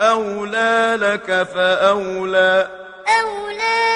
أولى لك فأولى. أولى